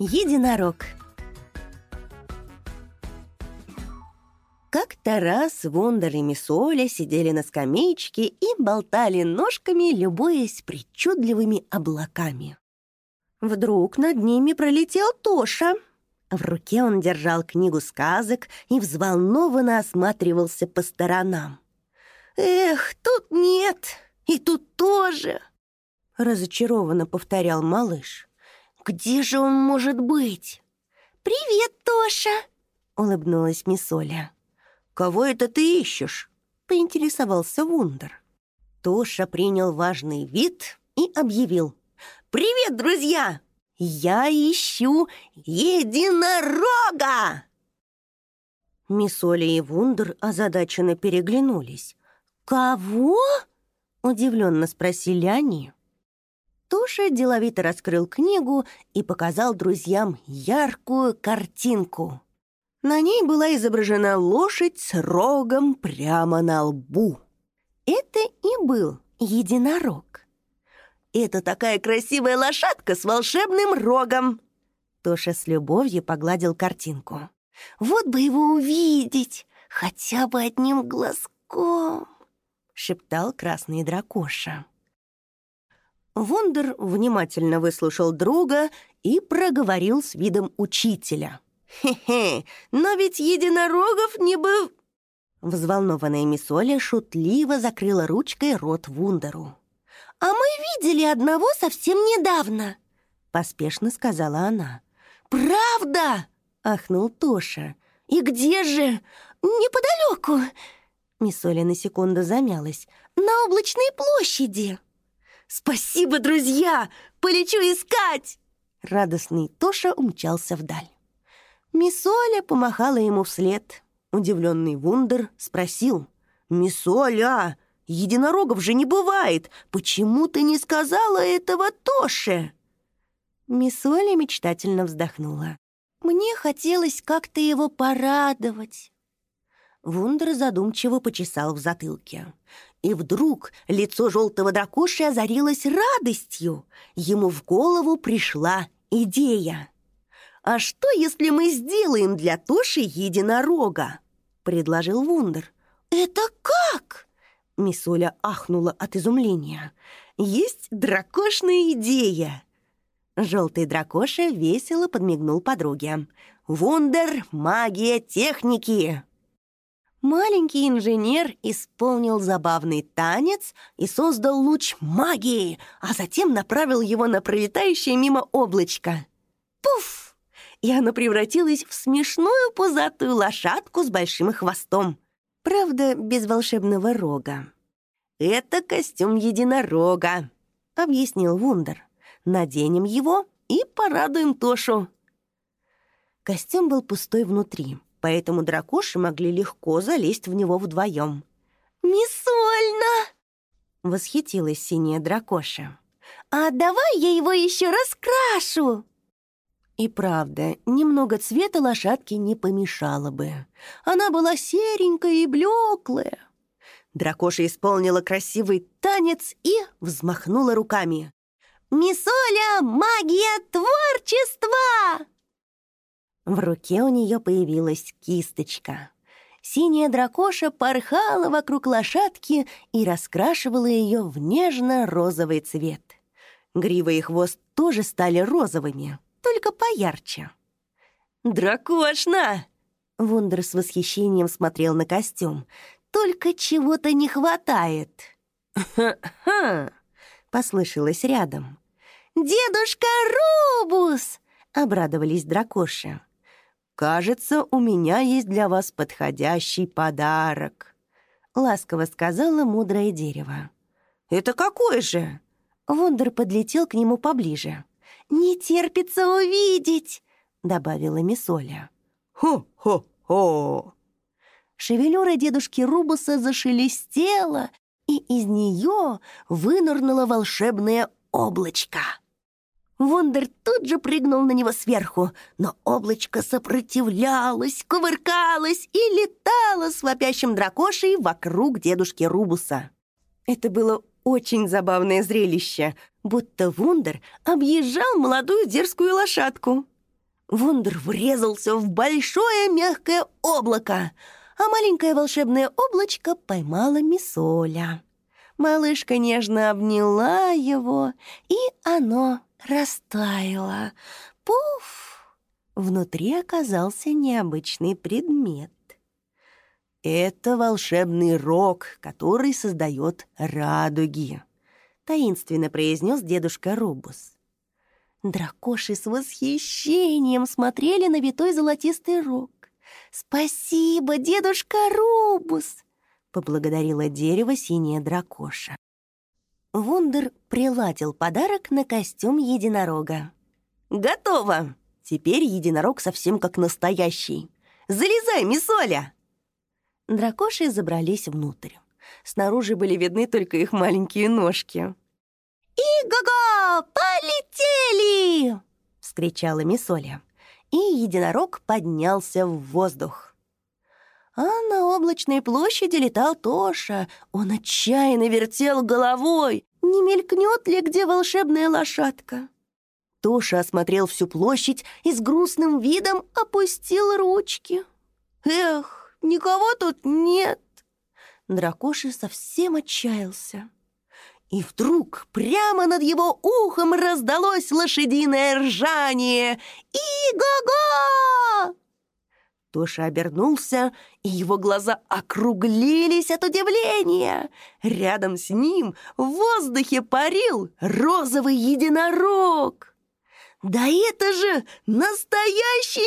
Единорог Как-то раз Вундер и Мисоля сидели на скамеечке и болтали ножками, любуясь причудливыми облаками. Вдруг над ними пролетел Тоша. В руке он держал книгу сказок и взволнованно осматривался по сторонам. «Эх, тут нет, и тут тоже!» Разочарованно повторял малыш. Где же он может быть? «Привет, Тоша!» — улыбнулась мисс Оля. «Кого это ты ищешь?» — поинтересовался Вундер. Тоша принял важный вид и объявил. «Привет, друзья! Я ищу единорога!» Мисс и Вундер озадаченно переглянулись. «Кого?» — удивленно спросили они. Туша деловито раскрыл книгу и показал друзьям яркую картинку. На ней была изображена лошадь с рогом прямо на лбу. Это и был единорог. «Это такая красивая лошадка с волшебным рогом!» Тоша с любовью погладил картинку. «Вот бы его увидеть, хотя бы одним глазком!» — шептал красный дракоша. Вондер внимательно выслушал друга и проговорил с видом учителя. «Хе-хе, но ведь единорогов не был...» Взволнованная мисс шутливо закрыла ручкой рот Вундеру. «А мы видели одного совсем недавно», — поспешно сказала она. «Правда?» — ахнул Тоша. «И где же?» «Неподалеку». Мисс на секунду замялась. «На облачной площади». «Спасибо, друзья! Полечу искать!» Радостный Тоша умчался вдаль. Мисс Оля помахала ему вслед. Удивленный Вундер спросил. «Мисс Оля, единорогов же не бывает! Почему ты не сказала этого Тоше?» Мисс Оля мечтательно вздохнула. «Мне хотелось как-то его порадовать». Вундер задумчиво почесал в затылке. И вдруг лицо желтого дракоши озарилось радостью. Ему в голову пришла идея. «А что, если мы сделаем для Тоши единорога?» — предложил Вундер. «Это как?» — Мисуля ахнула от изумления. «Есть дракошная идея!» Желтый дракоша весело подмигнул подруге. «Вундер — магия техники!» Маленький инженер исполнил забавный танец и создал луч магии, а затем направил его на пролетающее мимо облачко. Пуф! И оно превратилось в смешную пузатую лошадку с большим хвостом. Правда, без волшебного рога. «Это костюм единорога», — объяснил Вундер. «Наденем его и порадуем Тошу». Костюм был пустой внутри поэтому дракоши могли легко залезть в него вдвоем. «Мисольно!» — восхитилась синяя дракоша. «А давай я его еще раскрашу!» И правда, немного цвета лошадки не помешало бы. Она была серенькая и блеклая. Дракоша исполнила красивый танец и взмахнула руками. «Мисоля, магия творчества!» В руке у нее появилась кисточка. Синяя дракоша порхала вокруг лошадки и раскрашивала ее в нежно-розовый цвет. Грива и хвост тоже стали розовыми, только поярче. «Дракошна!» Вундер с восхищением смотрел на костюм. «Только чего-то не хватает!» «Ха-ха!» — послышалось рядом. «Дедушка Рубус!» — обрадовались дракоши. «Кажется, у меня есть для вас подходящий подарок», — ласково сказала мудрое дерево. «Это какой же?» Вундер подлетел к нему поближе. «Не терпится увидеть», — добавила Мисоля. «Хо-хо-хо!» Шевелюра дедушки Рубуса зашелестела, и из нее вынырнуло волшебное облачко. Вондер тут же прыгнул на него сверху, но облачко сопротивлялось, кувыркалось и летало с вопящим дракошей вокруг дедушки Рубуса. Это было очень забавное зрелище, будто Вундер объезжал молодую дерзкую лошадку. Вундер врезался в большое мягкое облако, а маленькое волшебное облачко поймало Мисоля. Малышка нежно обняла его, и оно растаяло. Пуф! Внутри оказался необычный предмет. Это волшебный рог, который создает радуги, таинственно произнес дедушка Рубус. Дракоши с восхищением смотрели на витой золотистый рог. «Спасибо, дедушка Рубус!» — поблагодарила дерево синяя дракоша. Вундер приладил подарок на костюм единорога. «Готово! Теперь единорог совсем как настоящий. Залезай, мисоля!» Дракоши забрались внутрь. Снаружи были видны только их маленькие ножки. «И-го-го! Полетели!» — вскричала Мисоля. И единорог поднялся в воздух. А на облачной площади летал Тоша. Он отчаянно вертел головой. Не мелькнет ли где волшебная лошадка? Тоша осмотрел всю площадь и с грустным видом опустил ручки. «Эх, никого тут нет!» Дракоша совсем отчаялся. И вдруг прямо над его ухом раздалось лошадиное ржание. «И-го-го!» Тоша обернулся, и его глаза округлились от удивления. Рядом с ним в воздухе парил розовый единорог. «Да это же настоящий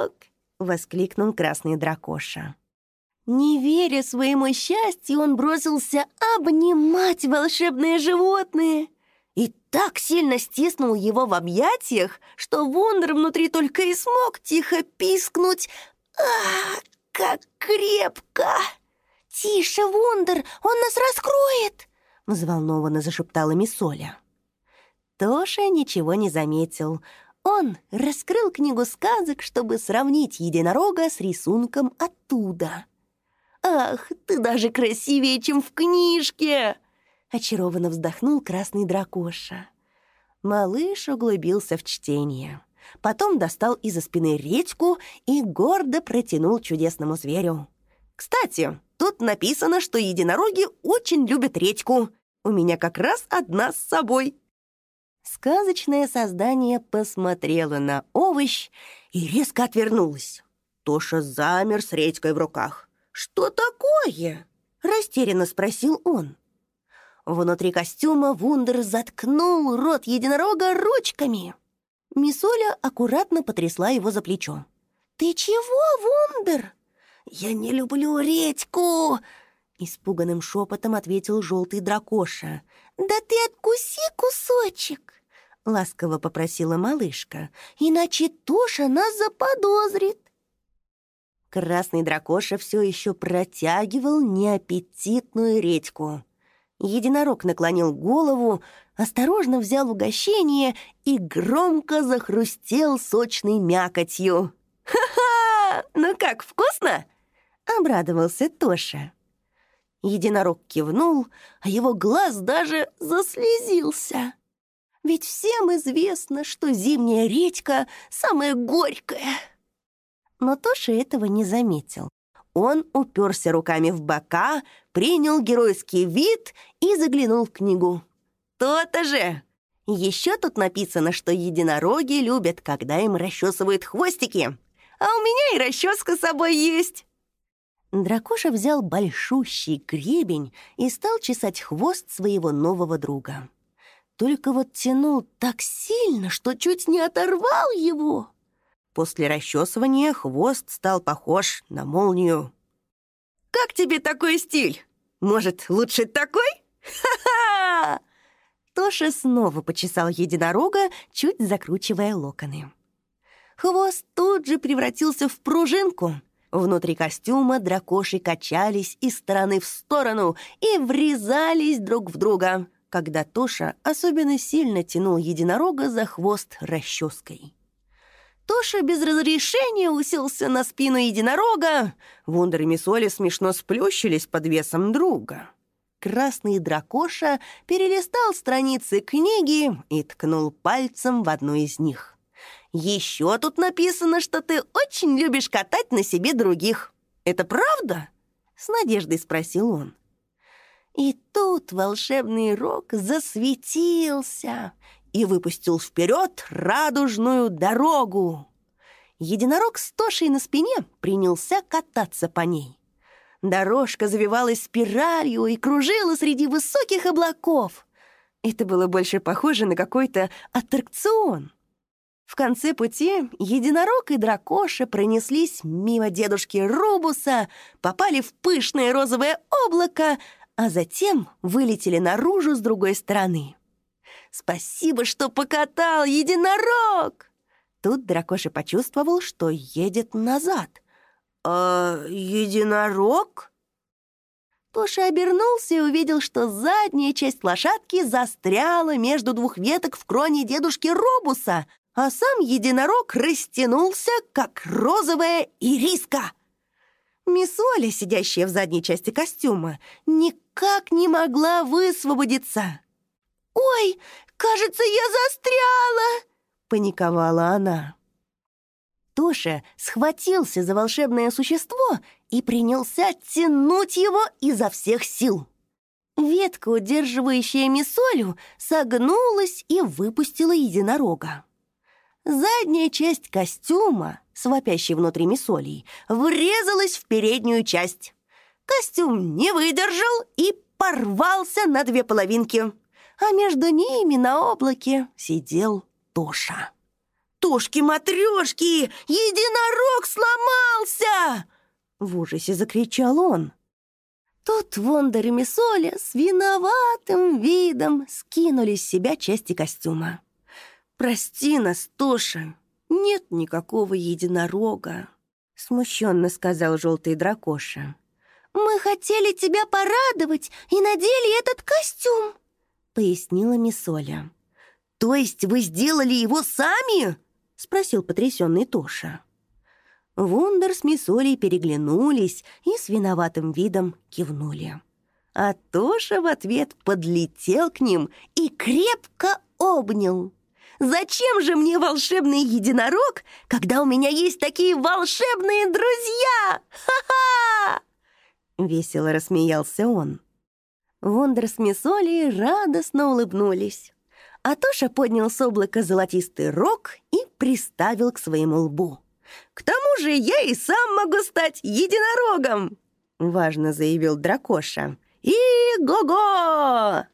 единорог!» — воскликнул красный дракоша. Не веря своему счастью, он бросился обнимать волшебное животное и так сильно стиснул его в объятиях, что Вундер внутри только и смог тихо пискнуть «Ах, как крепко!» «Тише, Вундер, он нас раскроет!» — взволнованно зашептала Мисоля. Тоша ничего не заметил. Он раскрыл книгу сказок, чтобы сравнить единорога с рисунком оттуда — «Ах, ты даже красивее, чем в книжке!» Очарованно вздохнул красный дракоша. Малыш углубился в чтение. Потом достал из-за спины редьку и гордо протянул чудесному зверю. «Кстати, тут написано, что единороги очень любят редьку. У меня как раз одна с собой». Сказочное создание посмотрело на овощ и резко отвернулось. Тоша замер с редькой в руках. «Что такое?» — растерянно спросил он. Внутри костюма Вундер заткнул рот единорога ручками. Мисоля аккуратно потрясла его за плечо. «Ты чего, Вундер?» «Я не люблю редьку!» Испуганным шепотом ответил желтый дракоша. «Да ты откуси кусочек!» Ласково попросила малышка. «Иначе Тоша нас заподозрит!» Красный дракоша все еще протягивал неаппетитную редьку. Единорог наклонил голову, осторожно взял угощение и громко захрустел сочной мякотью. «Ха-ха! Ну как, вкусно?» — обрадовался Тоша. Единорог кивнул, а его глаз даже заслезился. Ведь всем известно, что зимняя редька самая горькая но Тоша этого не заметил. Он уперся руками в бока, принял геройский вид и заглянул в книгу. «То-то же! Еще тут написано, что единороги любят, когда им расчесывают хвостики. А у меня и расческа с собой есть!» Дракоша взял большущий гребень и стал чесать хвост своего нового друга. Только вот тянул так сильно, что чуть не оторвал его. После расчесывания хвост стал похож на молнию. «Как тебе такой стиль? Может, лучше такой? Ха-ха!» Тоша снова почесал единорога, чуть закручивая локоны. Хвост тут же превратился в пружинку. Внутри костюма дракоши качались из стороны в сторону и врезались друг в друга, когда Тоша особенно сильно тянул единорога за хвост расческой. Тоша без разрешения уселся на спину единорога. Вундер и Мисоли смешно сплющились под весом друга. Красный дракоша перелистал страницы книги и ткнул пальцем в одну из них. Еще тут написано, что ты очень любишь катать на себе других. Это правда?» С надеждой спросил он. И тут волшебный рог засветился и выпустил вперед радужную дорогу. Единорог с Тошей на спине принялся кататься по ней. Дорожка завивалась спиралью и кружила среди высоких облаков. Это было больше похоже на какой-то аттракцион. В конце пути единорог и дракоша пронеслись мимо дедушки Рубуса, попали в пышное розовое облако, а затем вылетели наружу с другой стороны. «Спасибо, что покатал, единорог!» Тут дракоша почувствовал, что едет назад. «А единорог?» Тоша обернулся и увидел, что задняя часть лошадки застряла между двух веток в кроне дедушки Робуса, а сам единорог растянулся, как розовая ириска. Мисс Оля, сидящая в задней части костюма, никак не могла высвободиться. «Ой, кажется, я застряла!» — паниковала она. Тоша схватился за волшебное существо и принялся тянуть его изо всех сил. Ветка, удерживающая мисолю, согнулась и выпустила единорога. Задняя часть костюма с вопящей внутри мисолей, врезалась в переднюю часть. Костюм не выдержал и порвался на две половинки, а между ними на облаке сидел Тоша. «Тошки-матрешки! Единорог сломался!» В ужасе закричал он. Тут Вондер и Мисоля с виноватым видом скинули с себя части костюма. «Прости нас, Тоша, нет никакого единорога», — смущенно сказал желтый дракоша. «Мы хотели тебя порадовать и надели этот костюм», — пояснила Мисоля. «То есть вы сделали его сами?» — спросил потрясенный Тоша. Вундер с Мисолей переглянулись и с виноватым видом кивнули. А Тоша в ответ подлетел к ним и крепко обнял. Зачем же мне волшебный единорог, когда у меня есть такие волшебные друзья? Ха-ха!» Весело рассмеялся он. Вондер с Мисоли радостно улыбнулись. А Тоша поднял с облака золотистый рог и приставил к своему лбу. «К тому же я и сам могу стать единорогом!» — важно заявил Дракоша. «И го-го!»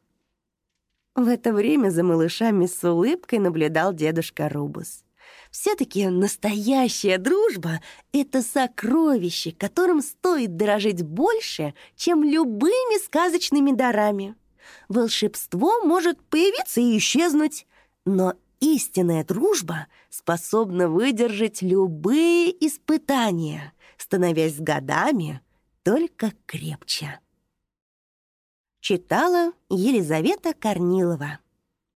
В это время за малышами с улыбкой наблюдал дедушка Рубус. Все-таки настоящая дружба — это сокровище, которым стоит дорожить больше, чем любыми сказочными дарами. Волшебство может появиться и исчезнуть, но истинная дружба способна выдержать любые испытания, становясь с годами только крепче. Читала Елизавета Корнилова.